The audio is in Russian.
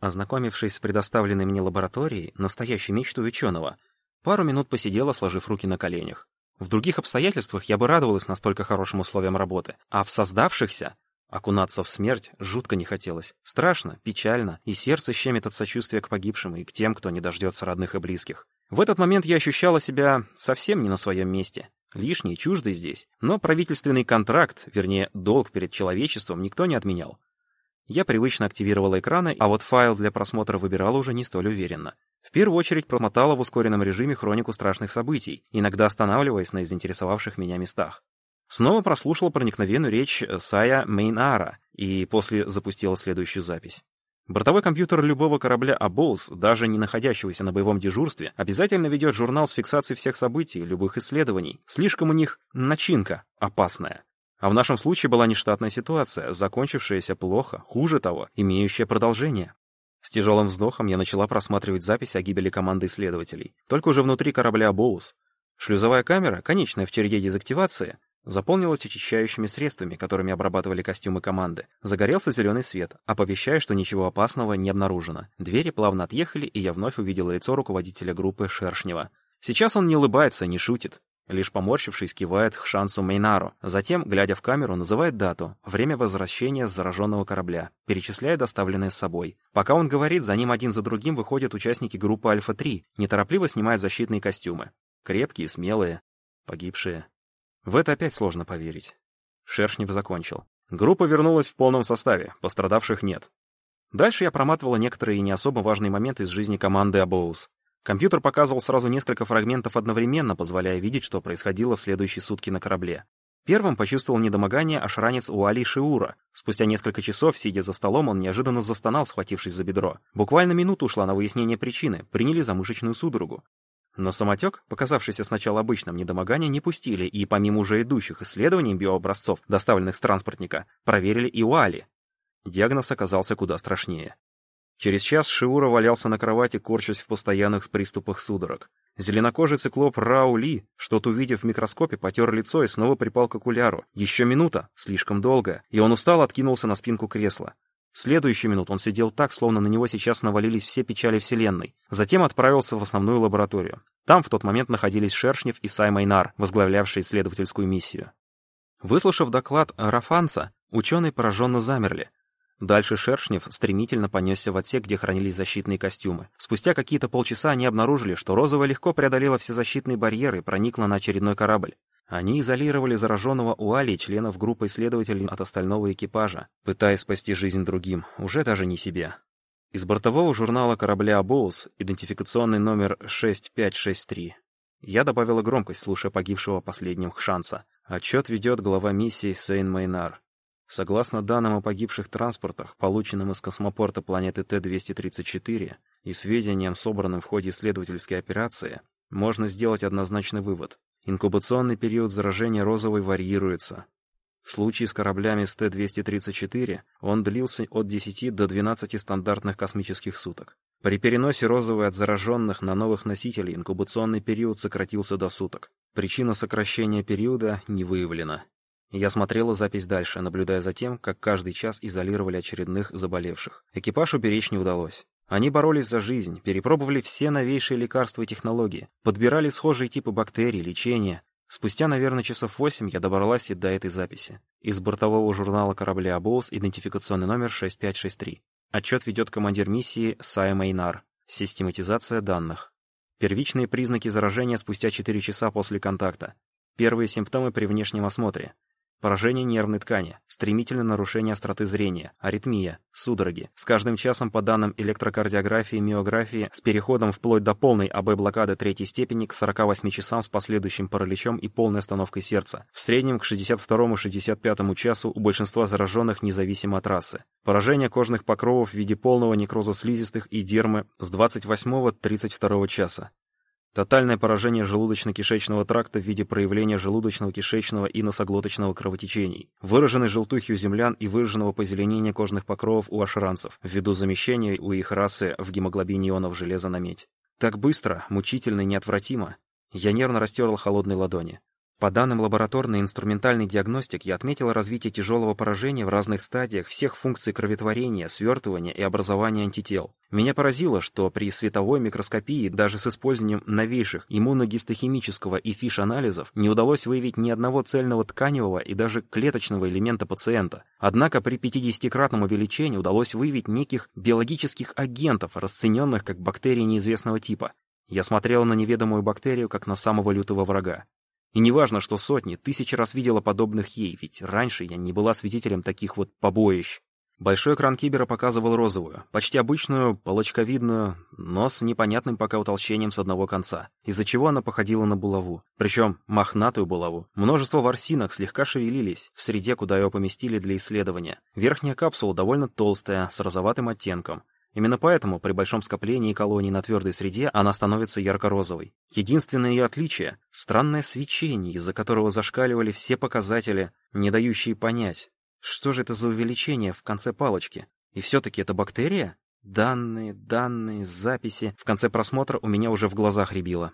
Ознакомившись с предоставленной мне лабораторией, настоящей мечтой ученого, пару минут посидела, сложив руки на коленях. В других обстоятельствах я бы радовалась настолько хорошим условиям работы, а в создавшихся окунаться в смерть жутко не хотелось. Страшно, печально, и сердце щемит от сочувствия к погибшим и к тем, кто не дождется родных и близких. В этот момент я ощущала себя совсем не на своем месте. Лишний, чуждый здесь. Но правительственный контракт, вернее, долг перед человечеством, никто не отменял. Я привычно активировала экраны, а вот файл для просмотра выбирала уже не столь уверенно. В первую очередь промотала в ускоренном режиме хронику страшных событий, иногда останавливаясь на заинтересовавших меня местах. Снова прослушала проникновенную речь Сая Мейнара и после запустила следующую запись. Бортовой компьютер любого корабля Абоус, даже не находящегося на боевом дежурстве, обязательно ведет журнал с фиксацией всех событий, любых исследований. Слишком у них начинка опасная. А в нашем случае была нештатная ситуация, закончившаяся плохо, хуже того, имеющая продолжение. С тяжелым вздохом я начала просматривать запись о гибели команды исследователей. Только уже внутри корабля «Боус». Шлюзовая камера, конечная в череде дезактивации, заполнилась очищающими средствами, которыми обрабатывали костюмы команды. Загорелся зеленый свет, оповещая, что ничего опасного не обнаружено. Двери плавно отъехали, и я вновь увидел лицо руководителя группы Шершнева. Сейчас он не улыбается, не шутит. Лишь поморщившись, кивает шансу Мейнару. Затем, глядя в камеру, называет дату, время возвращения с зараженного корабля, перечисляя доставленное с собой. Пока он говорит, за ним один за другим выходят участники группы Альфа-3, неторопливо снимают защитные костюмы. Крепкие, смелые, погибшие. В это опять сложно поверить. Шершнев закончил. Группа вернулась в полном составе, пострадавших нет. Дальше я проматывала некоторые не особо важные моменты из жизни команды Абоус. Компьютер показывал сразу несколько фрагментов одновременно, позволяя видеть, что происходило в следующие сутки на корабле. Первым почувствовал недомогание ошранец Уали Шиура. Спустя несколько часов, сидя за столом, он неожиданно застонал, схватившись за бедро. Буквально минуту ушла на выяснение причины, приняли за мышечную судорогу. На самотек, показавшийся сначала обычным недомогание, не пустили, и помимо уже идущих исследований биообразцов, доставленных с транспортника, проверили и Уали. Диагноз оказался куда страшнее. Через час Шиура валялся на кровати, корчась в постоянных приступах судорог. Зеленокожий циклоп Рау Ли, что-то увидев в микроскопе, потер лицо и снова припал к окуляру. Еще минута, слишком долго, и он устал откинулся на спинку кресла. Следующую минуту он сидел так, словно на него сейчас навалились все печали Вселенной. Затем отправился в основную лабораторию. Там в тот момент находились Шершнев и Сай Майнар, возглавлявшие исследовательскую миссию. Выслушав доклад Рафанца, ученые пораженно замерли. Дальше Шершнев стремительно понесся в отсек, где хранились защитные костюмы. Спустя какие-то полчаса они обнаружили, что Розовая легко преодолела все защитные барьеры и проникла на очередной корабль. Они изолировали зараженного Уали и членов группы исследователей от остального экипажа, пытаясь спасти жизнь другим, уже даже не себе. Из бортового журнала корабля «Боус» идентификационный номер 6563. Я добавила громкость, слушая погибшего последним Хшанса. Отчет ведет глава миссии Сейн Майнар. Согласно данным о погибших транспортах, полученным из космопорта планеты Т-234 и сведениям, собранным в ходе исследовательской операции, можно сделать однозначный вывод. Инкубационный период заражения розовой варьируется. В случае с кораблями с Т-234 он длился от 10 до 12 стандартных космических суток. При переносе розовой от зараженных на новых носителей инкубационный период сократился до суток. Причина сокращения периода не выявлена. Я смотрела запись дальше, наблюдая за тем, как каждый час изолировали очередных заболевших. Экипаж уберечь не удалось. Они боролись за жизнь, перепробовали все новейшие лекарства и технологии, подбирали схожие типы бактерий, лечения. Спустя, наверное, часов восемь я добралась и до этой записи. Из бортового журнала корабля «Абоус» идентификационный номер 6563. Отчет ведет командир миссии Сай Мейнар. Систематизация данных. Первичные признаки заражения спустя 4 часа после контакта. Первые симптомы при внешнем осмотре. Поражение нервной ткани, стремительное нарушение остроты зрения, аритмия, судороги. С каждым часом по данным электрокардиографии и миографии с переходом вплоть до полной АБ-блокады третьей степени к 48 часам с последующим параличом и полной остановкой сердца. В среднем к 62-65 часу у большинства зараженных независимо от расы. Поражение кожных покровов в виде полного некроза слизистых и дермы с 28-32 часа. Тотальное поражение желудочно-кишечного тракта в виде проявления желудочно-кишечного и носоглоточного кровотечений, выраженной желтухи у землян и выраженного позеленения кожных покровов у ашранцев, ввиду замещения у их расы в гемоглобине ионов железа на медь. Так быстро, мучительно и неотвратимо. Я нервно растерла холодные ладони. По данным лабораторной инструментальной диагностики, я отметила развитие тяжелого поражения в разных стадиях всех функций кроветворения, свертывания и образования антител. Меня поразило, что при световой микроскопии даже с использованием новейших иммуногистохимического и FISH -анализов не удалось выявить ни одного цельного тканевого и даже клеточного элемента пациента. Однако при 50-кратном увеличении удалось выявить неких биологических агентов, расцененных как бактерии неизвестного типа. Я смотрел на неведомую бактерию как на самого лютого врага. И неважно, что сотни, тысячи раз видела подобных ей, ведь раньше я не была свидетелем таких вот побоищ. Большой экран кибера показывал розовую, почти обычную, полочковидную, но с непонятным пока утолщением с одного конца, из-за чего она походила на булаву. Причем мохнатую булаву. Множество ворсинок слегка шевелились в среде, куда ее поместили для исследования. Верхняя капсула довольно толстая, с розоватым оттенком. Именно поэтому при большом скоплении колоний на твердой среде она становится ярко-розовой. Единственное ее отличие — странное свечение, из-за которого зашкаливали все показатели, не дающие понять, что же это за увеличение в конце палочки. И все-таки это бактерия? Данные, данные, записи. В конце просмотра у меня уже в глазах рябило.